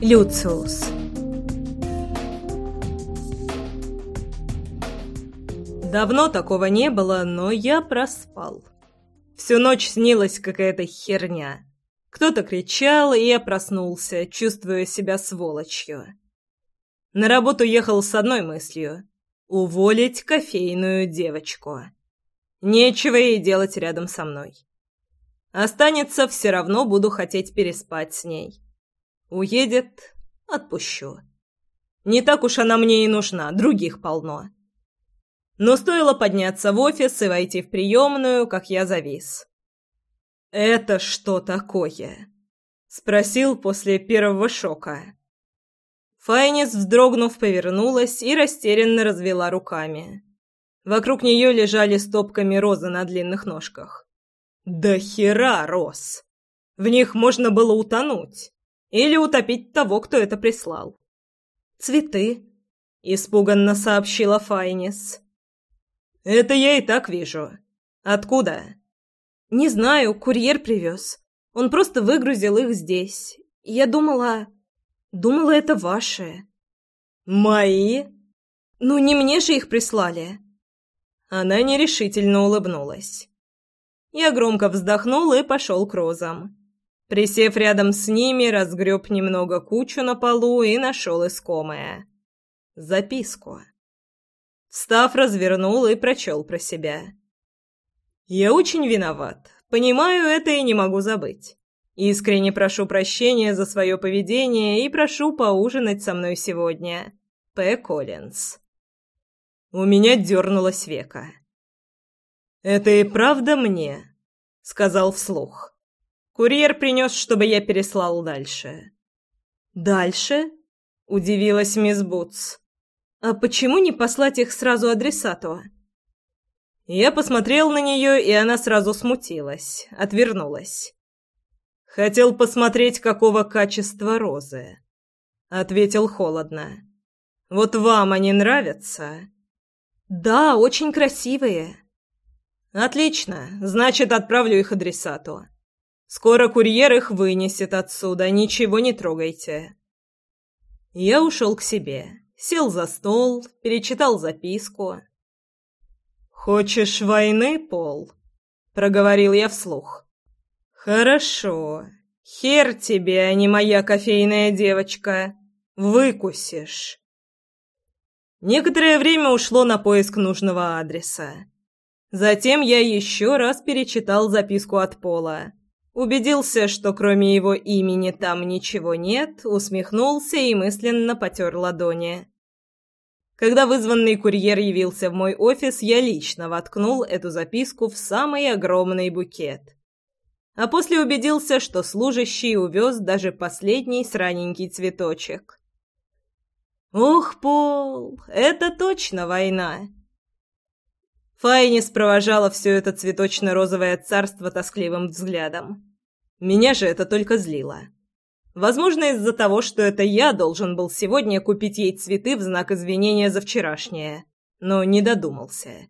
Люциус. Давно такого не было, но я проспал. Всю ночь снилась какая-то херня. Кто-то кричал, и я проснулся, чувствуя себя сволочью. На работу ехал с одной мыслью — уволить кофейную девочку. Нечего ей делать рядом со мной. Останется, все равно буду хотеть переспать с ней. Уедет — отпущу. Не так уж она мне и нужна, других полно. Но стоило подняться в офис и войти в приемную, как я завис. «Это что такое?» — спросил после первого шока. Файнис, вздрогнув, повернулась и растерянно развела руками. Вокруг нее лежали стопками розы на длинных ножках. «Да хера роз! В них можно было утонуть!» Или утопить того, кто это прислал. «Цветы», — испуганно сообщила Файнис. «Это я и так вижу. Откуда?» «Не знаю, курьер привез. Он просто выгрузил их здесь. Я думала... Думала, это ваши». «Мои?» «Ну, не мне же их прислали». Она нерешительно улыбнулась. Я громко вздохнул и пошел к розам. Присев рядом с ними, разгреб немного кучу на полу и нашел искомое. Записку. Встав, развернул и прочел про себя. «Я очень виноват. Понимаю это и не могу забыть. Искренне прошу прощения за свое поведение и прошу поужинать со мной сегодня. П. Коллинз». У меня дернулось века. «Это и правда мне?» — сказал вслух. Курьер принес, чтобы я переслал дальше». «Дальше?» — удивилась мисс Бутс. «А почему не послать их сразу адресату?» Я посмотрел на нее, и она сразу смутилась, отвернулась. «Хотел посмотреть, какого качества розы», — ответил холодно. «Вот вам они нравятся?» «Да, очень красивые». «Отлично, значит, отправлю их адресату. Скоро курьер их вынесет отсюда, ничего не трогайте. Я ушел к себе, сел за стол, перечитал записку. «Хочешь войны, Пол?» — проговорил я вслух. «Хорошо. Хер тебе, а не моя кофейная девочка. Выкусишь». Некоторое время ушло на поиск нужного адреса. Затем я еще раз перечитал записку от Пола. Убедился, что кроме его имени там ничего нет, усмехнулся и мысленно потер ладони. Когда вызванный курьер явился в мой офис, я лично воткнул эту записку в самый огромный букет. А после убедился, что служащий увез даже последний сраненький цветочек. «Ох, Пол, это точно война!» Файнис провожала все это цветочно-розовое царство тоскливым взглядом. Меня же это только злило. Возможно, из-за того, что это я должен был сегодня купить ей цветы в знак извинения за вчерашнее, но не додумался.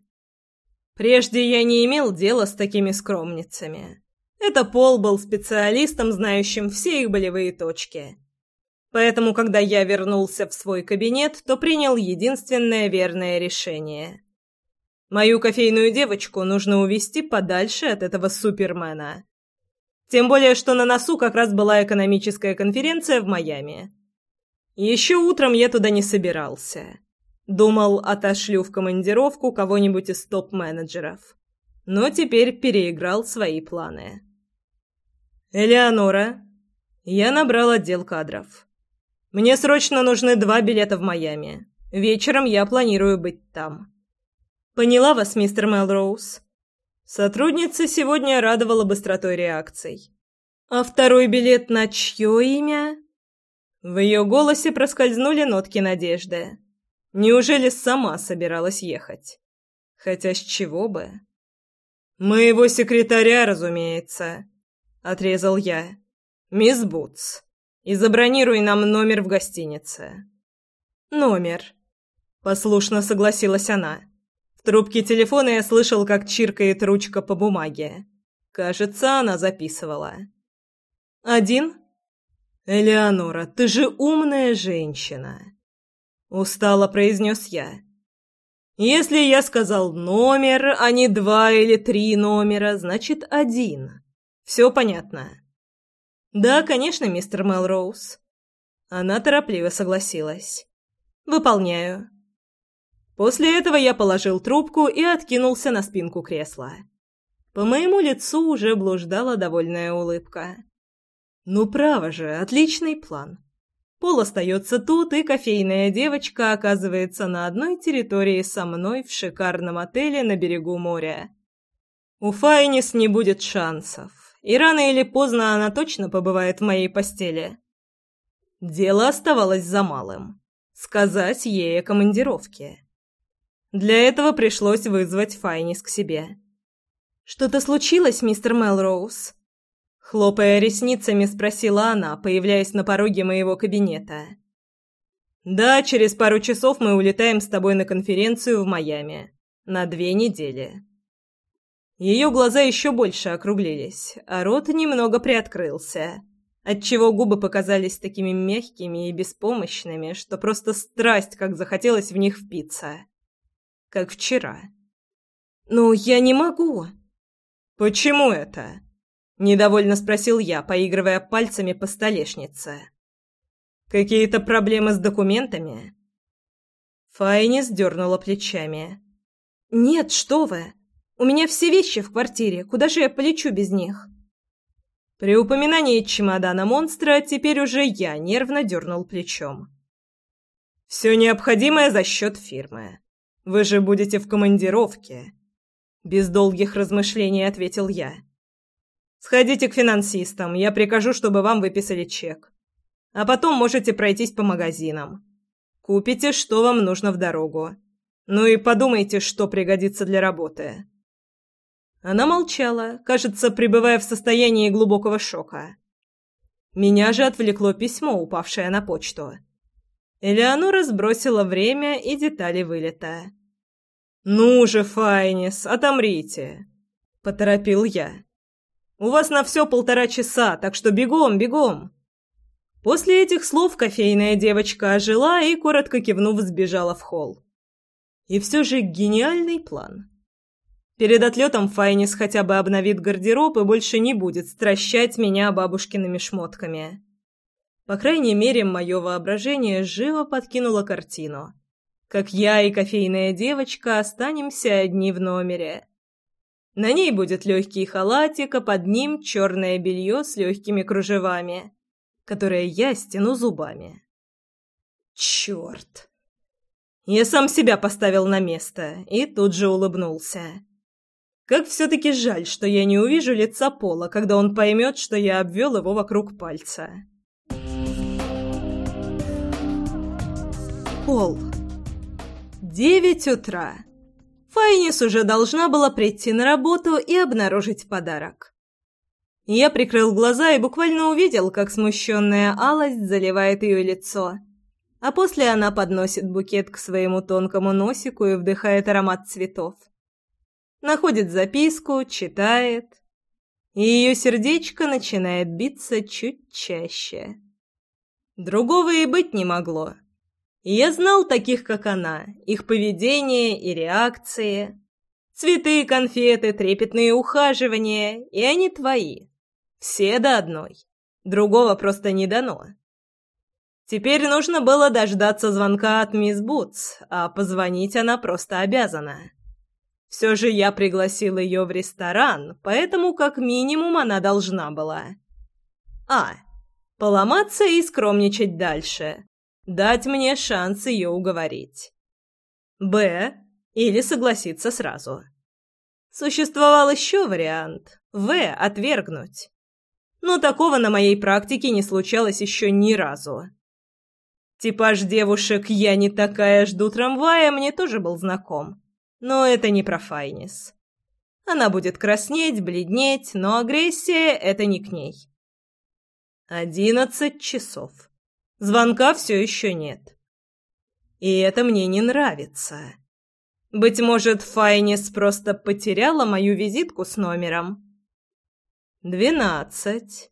Прежде я не имел дела с такими скромницами. Это Пол был специалистом, знающим все их болевые точки. Поэтому, когда я вернулся в свой кабинет, то принял единственное верное решение — Мою кофейную девочку нужно увести подальше от этого супермена. Тем более, что на носу как раз была экономическая конференция в Майами. Еще утром я туда не собирался. Думал, отошлю в командировку кого-нибудь из топ-менеджеров. Но теперь переиграл свои планы. «Элеонора, я набрал отдел кадров. Мне срочно нужны два билета в Майами. Вечером я планирую быть там». «Поняла вас, мистер Мелроуз». Сотрудница сегодня радовала быстротой реакций. «А второй билет на чье имя?» В ее голосе проскользнули нотки надежды. Неужели сама собиралась ехать? Хотя с чего бы? «Моего секретаря, разумеется», — отрезал я. «Мисс Бутс, и забронируй нам номер в гостинице». «Номер», — послушно согласилась она трубке телефона я слышал, как чиркает ручка по бумаге. Кажется, она записывала. «Один?» «Элеонора, ты же умная женщина!» Устало произнес я. «Если я сказал номер, а не два или три номера, значит один. Все понятно?» «Да, конечно, мистер Мелроуз». Она торопливо согласилась. «Выполняю». После этого я положил трубку и откинулся на спинку кресла. По моему лицу уже блуждала довольная улыбка. Ну, право же, отличный план. Пол остается тут, и кофейная девочка оказывается на одной территории со мной в шикарном отеле на берегу моря. У Файнис не будет шансов, и рано или поздно она точно побывает в моей постели. Дело оставалось за малым — сказать ей о командировке. Для этого пришлось вызвать Файнис к себе. «Что-то случилось, мистер Мелроуз?» Хлопая ресницами, спросила она, появляясь на пороге моего кабинета. «Да, через пару часов мы улетаем с тобой на конференцию в Майами. На две недели». Ее глаза еще больше округлились, а рот немного приоткрылся, отчего губы показались такими мягкими и беспомощными, что просто страсть, как захотелось в них впиться как вчера. «Ну, я не могу». «Почему это?» — недовольно спросил я, поигрывая пальцами по столешнице. «Какие-то проблемы с документами?» Файни сдернула плечами. «Нет, что вы! У меня все вещи в квартире, куда же я полечу без них?» При упоминании чемодана монстра теперь уже я нервно дернул плечом. «Все необходимое за счет фирмы. Вы же будете в командировке. Без долгих размышлений ответил я. Сходите к финансистам, я прикажу, чтобы вам выписали чек. А потом можете пройтись по магазинам. Купите, что вам нужно в дорогу. Ну и подумайте, что пригодится для работы. Она молчала, кажется, пребывая в состоянии глубокого шока. Меня же отвлекло письмо, упавшее на почту. Элеонора сбросила время и детали вылета. «Ну же, Файнис, отомрите!» — поторопил я. «У вас на все полтора часа, так что бегом, бегом!» После этих слов кофейная девочка ожила и, коротко кивнув, сбежала в холл. И все же гениальный план. Перед отлетом Файнис хотя бы обновит гардероб и больше не будет стращать меня бабушкиными шмотками. По крайней мере, мое воображение живо подкинуло картину. Как я и кофейная девочка останемся одни в номере. На ней будет легкий халатик, а под ним черное белье с легкими кружевами, которое я стяну зубами. Черт! Я сам себя поставил на место и тут же улыбнулся. Как все-таки жаль, что я не увижу лица Пола, когда он поймет, что я обвел его вокруг пальца. Пол. Девять утра. Файнис уже должна была прийти на работу и обнаружить подарок. Я прикрыл глаза и буквально увидел, как смущенная алость заливает ее лицо. А после она подносит букет к своему тонкому носику и вдыхает аромат цветов. Находит записку, читает. И ее сердечко начинает биться чуть чаще. Другого и быть не могло. Я знал таких, как она, их поведение и реакции. Цветы, конфеты, трепетные ухаживания, и они твои. Все до одной. Другого просто не дано. Теперь нужно было дождаться звонка от мисс Бутс, а позвонить она просто обязана. Все же я пригласил ее в ресторан, поэтому как минимум она должна была. А. Поломаться и скромничать дальше дать мне шанс ее уговорить. Б. Или согласиться сразу. Существовал еще вариант. В. Отвергнуть. Но такого на моей практике не случалось еще ни разу. Типаж девушек «я не такая, жду трамвая» мне тоже был знаком. Но это не про Файнис. Она будет краснеть, бледнеть, но агрессия — это не к ней. Одиннадцать часов. Звонка все еще нет. И это мне не нравится. Быть может, Файнис просто потеряла мою визитку с номером. Двенадцать.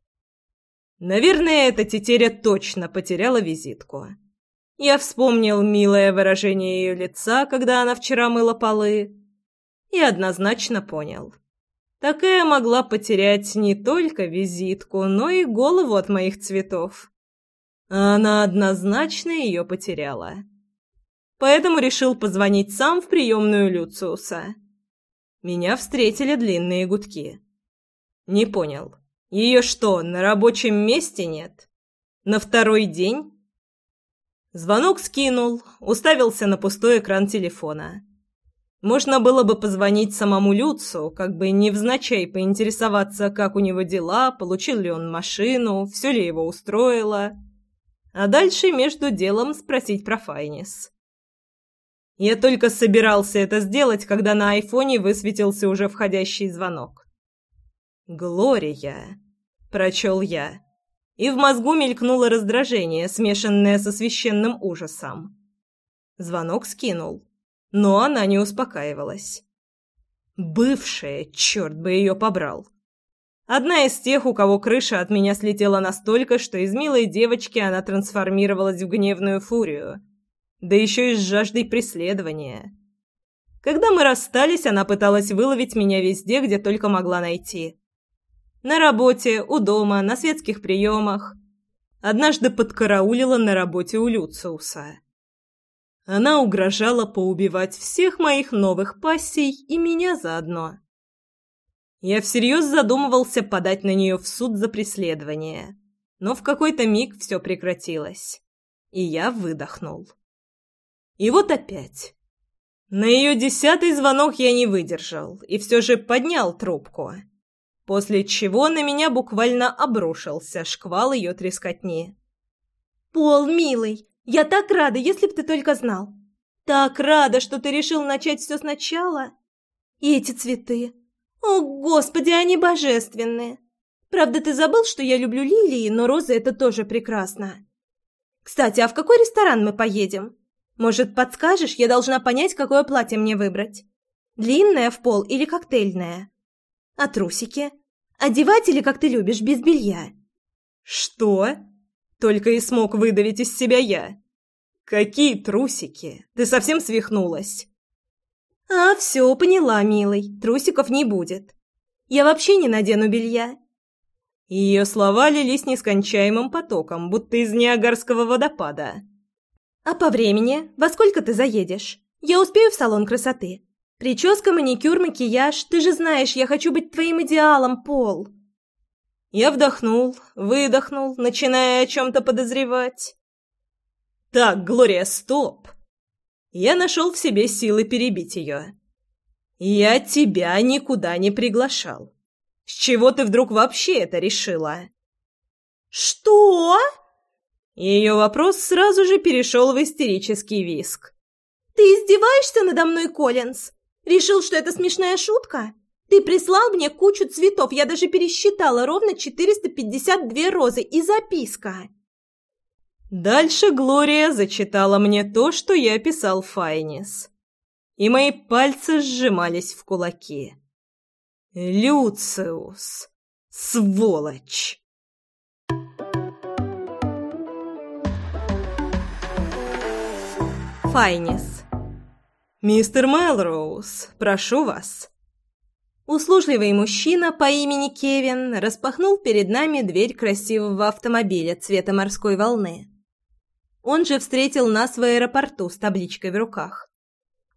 Наверное, эта тетеря точно потеряла визитку. Я вспомнил милое выражение ее лица, когда она вчера мыла полы, и однозначно понял. Такая могла потерять не только визитку, но и голову от моих цветов. А она однозначно ее потеряла. Поэтому решил позвонить сам в приемную Люциуса. Меня встретили длинные гудки. Не понял. Ее что, на рабочем месте нет? На второй день? Звонок скинул, уставился на пустой экран телефона. Можно было бы позвонить самому Люцу, как бы невзначай поинтересоваться, как у него дела, получил ли он машину, все ли его устроило. А дальше между делом спросить про Файнис. Я только собирался это сделать, когда на айфоне высветился уже входящий звонок. «Глория», — прочел я, и в мозгу мелькнуло раздражение, смешанное со священным ужасом. Звонок скинул, но она не успокаивалась. Бывшая, черт бы ее побрал. Одна из тех, у кого крыша от меня слетела настолько, что из милой девочки она трансформировалась в гневную фурию — да еще и с жаждой преследования. Когда мы расстались, она пыталась выловить меня везде, где только могла найти. На работе, у дома, на светских приемах. Однажды подкараулила на работе у Люциуса. Она угрожала поубивать всех моих новых пассий и меня заодно. Я всерьез задумывался подать на нее в суд за преследование, но в какой-то миг все прекратилось, и я выдохнул. И вот опять. На ее десятый звонок я не выдержал и все же поднял трубку, после чего на меня буквально обрушился шквал ее трескотни. «Пол, милый, я так рада, если б ты только знал. Так рада, что ты решил начать все сначала. И эти цветы. О, Господи, они божественные. Правда, ты забыл, что я люблю лилии, но розы — это тоже прекрасно. Кстати, а в какой ресторан мы поедем?» Может, подскажешь, я должна понять, какое платье мне выбрать. Длинное в пол или коктейльное? А трусики? Одевать или, как ты любишь, без белья? Что? Только и смог выдавить из себя я. Какие трусики? Ты совсем свихнулась? А, все, поняла, милый. Трусиков не будет. Я вообще не надену белья. Ее слова лились нескончаемым потоком, будто из Ниагарского водопада. «А по времени? Во сколько ты заедешь? Я успею в салон красоты. Прическа, маникюр, макияж. Ты же знаешь, я хочу быть твоим идеалом, Пол». Я вдохнул, выдохнул, начиная о чем-то подозревать. «Так, Глория, стоп!» Я нашел в себе силы перебить ее. «Я тебя никуда не приглашал. С чего ты вдруг вообще это решила?» «Что?» Ее вопрос сразу же перешел в истерический виск. «Ты издеваешься надо мной, Коллинз? Решил, что это смешная шутка? Ты прислал мне кучу цветов, я даже пересчитала ровно 452 розы и записка». Дальше Глория зачитала мне то, что я писал Файнис. И мои пальцы сжимались в кулаки. «Люциус! Сволочь!» Файнис. «Мистер Мелроуз, прошу вас». Услужливый мужчина по имени Кевин распахнул перед нами дверь красивого автомобиля цвета морской волны. Он же встретил нас в аэропорту с табличкой в руках.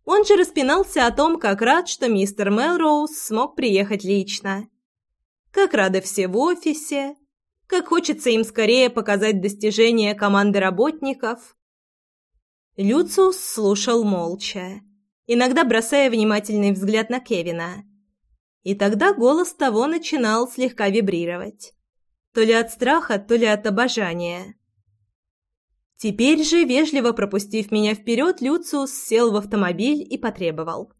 Он же распинался о том, как рад, что мистер Мелроуз смог приехать лично. Как рады все в офисе, как хочется им скорее показать достижения команды работников, Люциус слушал молча, иногда бросая внимательный взгляд на Кевина. И тогда голос того начинал слегка вибрировать. То ли от страха, то ли от обожания. Теперь же, вежливо пропустив меня вперед, Люциус сел в автомобиль и потребовал.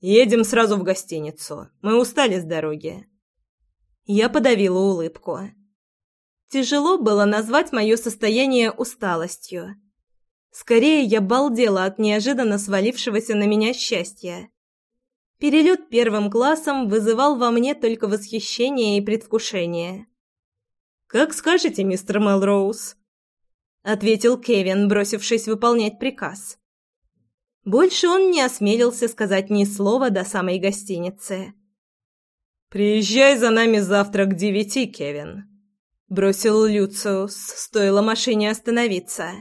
«Едем сразу в гостиницу. Мы устали с дороги». Я подавила улыбку. Тяжело было назвать мое состояние усталостью. Скорее, я балдела от неожиданно свалившегося на меня счастья. Перелет первым классом вызывал во мне только восхищение и предвкушение. «Как скажете, мистер Мелроуз», — ответил Кевин, бросившись выполнять приказ. Больше он не осмелился сказать ни слова до самой гостиницы. «Приезжай за нами завтра к девяти, Кевин», — бросил Люциус, стоило машине остановиться.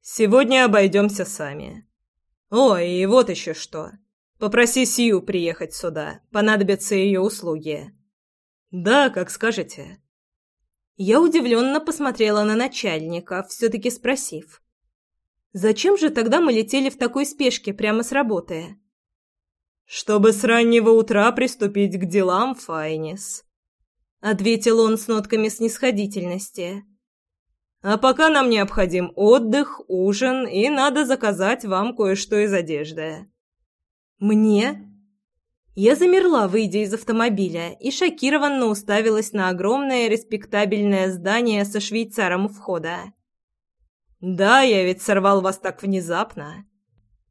«Сегодня обойдемся сами. О, и вот еще что. Попроси Сью приехать сюда, понадобятся ее услуги». «Да, как скажете». Я удивленно посмотрела на начальника, все-таки спросив. Зачем же тогда мы летели в такой спешке прямо с работы? Чтобы с раннего утра приступить к делам, Файнис, ответил он с нотками снисходительности. А пока нам необходим отдых, ужин и надо заказать вам кое-что из одежды. Мне? Я замерла, выйдя из автомобиля, и шокированно уставилась на огромное респектабельное здание со швейцаром у входа. «Да, я ведь сорвал вас так внезапно.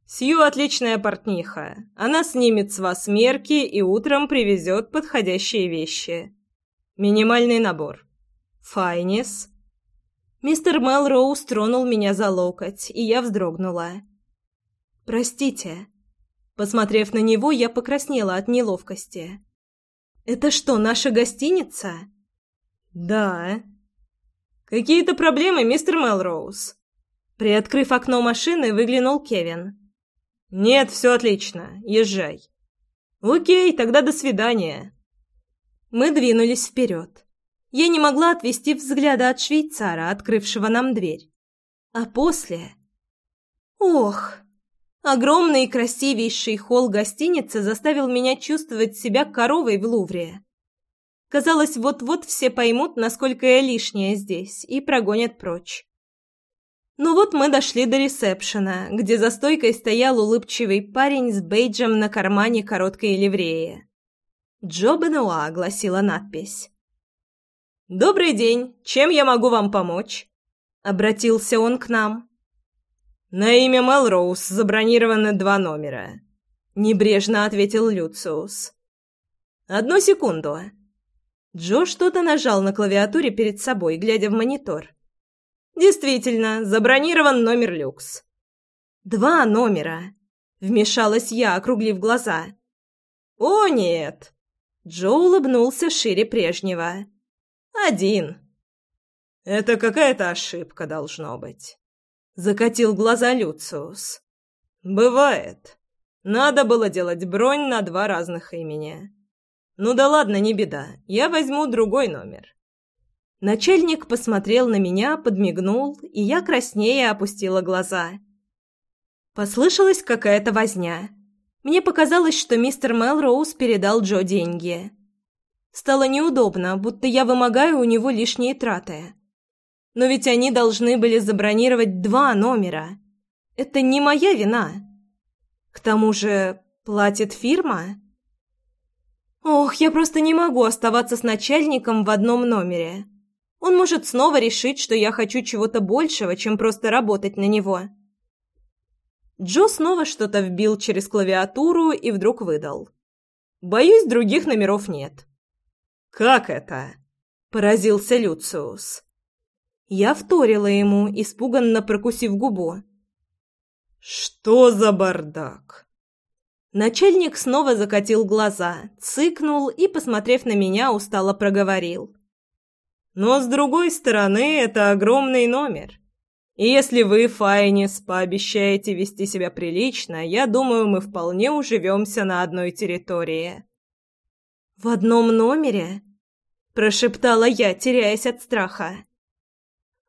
Сью отличная портниха. Она снимет с вас мерки и утром привезет подходящие вещи. Минимальный набор. Файнис». Мистер Мелроуз тронул меня за локоть, и я вздрогнула. «Простите». Посмотрев на него, я покраснела от неловкости. «Это что, наша гостиница?» «Да». «Какие-то проблемы, мистер Мелроуз?» Приоткрыв окно машины, выглянул Кевин. «Нет, все отлично. Езжай». «Окей, тогда до свидания». Мы двинулись вперед. Я не могла отвести взгляда от швейцара, открывшего нам дверь. А после... Ох! Огромный и красивейший холл гостиницы заставил меня чувствовать себя коровой в Лувре. Казалось, вот-вот все поймут, насколько я лишняя здесь, и прогонят прочь. Ну вот мы дошли до ресепшена, где за стойкой стоял улыбчивый парень с бейджем на кармане короткой ливреи. «Джо Бенуа», — гласила надпись. «Добрый день! Чем я могу вам помочь?» — обратился он к нам. «На имя Мелроуз забронированы два номера», — небрежно ответил Люциус. «Одну секунду». Джо что-то нажал на клавиатуре перед собой, глядя в монитор. Действительно, забронирован номер люкс. Два номера. Вмешалась я, округлив глаза. О, нет. Джо улыбнулся шире прежнего. Один. Это какая-то ошибка должно быть. Закатил глаза Люциус. Бывает. Надо было делать бронь на два разных имени. Ну да ладно, не беда. Я возьму другой номер. Начальник посмотрел на меня, подмигнул, и я краснее опустила глаза. Послышалась какая-то возня. Мне показалось, что мистер Мелроуз передал Джо деньги. Стало неудобно, будто я вымогаю у него лишние траты. Но ведь они должны были забронировать два номера. Это не моя вина. К тому же платит фирма. Ох, я просто не могу оставаться с начальником в одном номере. Он может снова решить, что я хочу чего-то большего, чем просто работать на него. Джо снова что-то вбил через клавиатуру и вдруг выдал. «Боюсь, других номеров нет». «Как это?» – поразился Люциус. Я вторила ему, испуганно прокусив губу. «Что за бардак?» Начальник снова закатил глаза, цыкнул и, посмотрев на меня, устало проговорил. Но, с другой стороны, это огромный номер. И если вы, Файнис, пообещаете вести себя прилично, я думаю, мы вполне уживемся на одной территории». «В одном номере?» – прошептала я, теряясь от страха.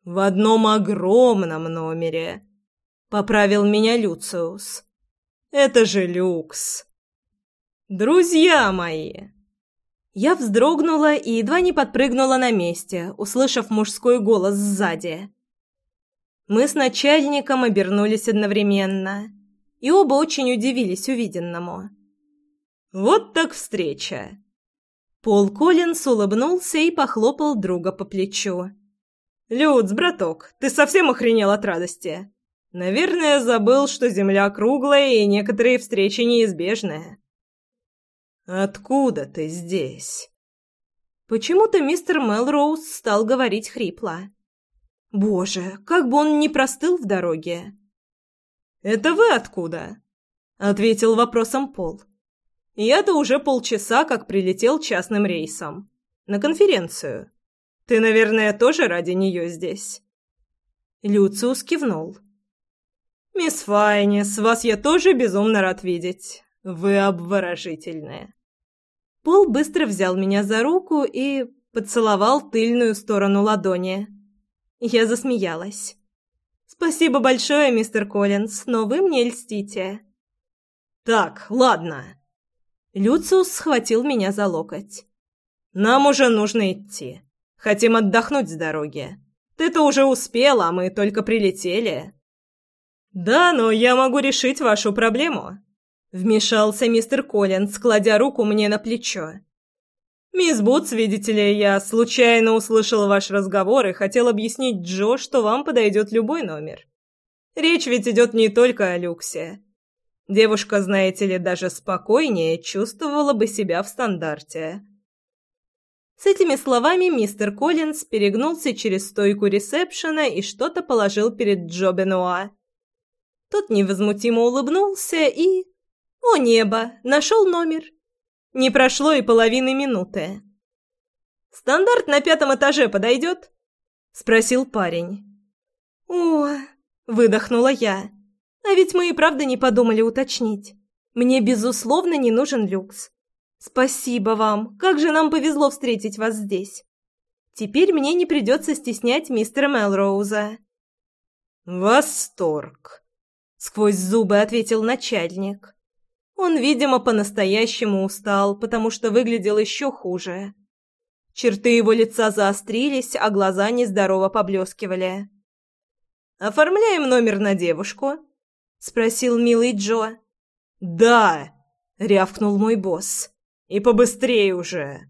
«В одном огромном номере», – поправил меня Люциус. «Это же люкс». «Друзья мои!» Я вздрогнула и едва не подпрыгнула на месте, услышав мужской голос сзади. Мы с начальником обернулись одновременно, и оба очень удивились увиденному. «Вот так встреча!» Пол Коллинс улыбнулся и похлопал друга по плечу. «Люц, браток, ты совсем охренел от радости? Наверное, забыл, что земля круглая и некоторые встречи неизбежны». «Откуда ты здесь?» Почему-то мистер Мелроуз стал говорить хрипло. Боже, как бы он не простыл в дороге. «Это вы откуда?» — ответил вопросом Пол. «Я-то уже полчаса как прилетел частным рейсом. На конференцию. Ты, наверное, тоже ради нее здесь?» Люциус кивнул. «Мисс Файнис, вас я тоже безумно рад видеть. Вы обворожительная». Пол быстро взял меня за руку и поцеловал тыльную сторону ладони. Я засмеялась. «Спасибо большое, мистер Коллинз, но вы мне льстите». «Так, ладно». Люциус схватил меня за локоть. «Нам уже нужно идти. Хотим отдохнуть с дороги. Ты-то уже успела, а мы только прилетели». «Да, но я могу решить вашу проблему», Вмешался мистер Коллинз, кладя руку мне на плечо. «Мисс Бутс, видите ли, я случайно услышал ваш разговор и хотел объяснить Джо, что вам подойдет любой номер. Речь ведь идет не только о люксе. Девушка, знаете ли, даже спокойнее чувствовала бы себя в стандарте». С этими словами мистер Коллинз перегнулся через стойку ресепшена и что-то положил перед Джо Бенуа. Тот невозмутимо улыбнулся и «О небо! Нашел номер!» Не прошло и половины минуты. «Стандарт на пятом этаже подойдет?» — спросил парень. «О!» — выдохнула я. «А ведь мы и правда не подумали уточнить. Мне, безусловно, не нужен люкс. Спасибо вам. Как же нам повезло встретить вас здесь. Теперь мне не придется стеснять мистера Мелроуза». «Восторг!» — сквозь зубы ответил начальник. Он, видимо, по-настоящему устал, потому что выглядел еще хуже. Черты его лица заострились, а глаза нездорово поблескивали. «Оформляем номер на девушку?» — спросил милый Джо. «Да!» — рявкнул мой босс. «И побыстрее уже!»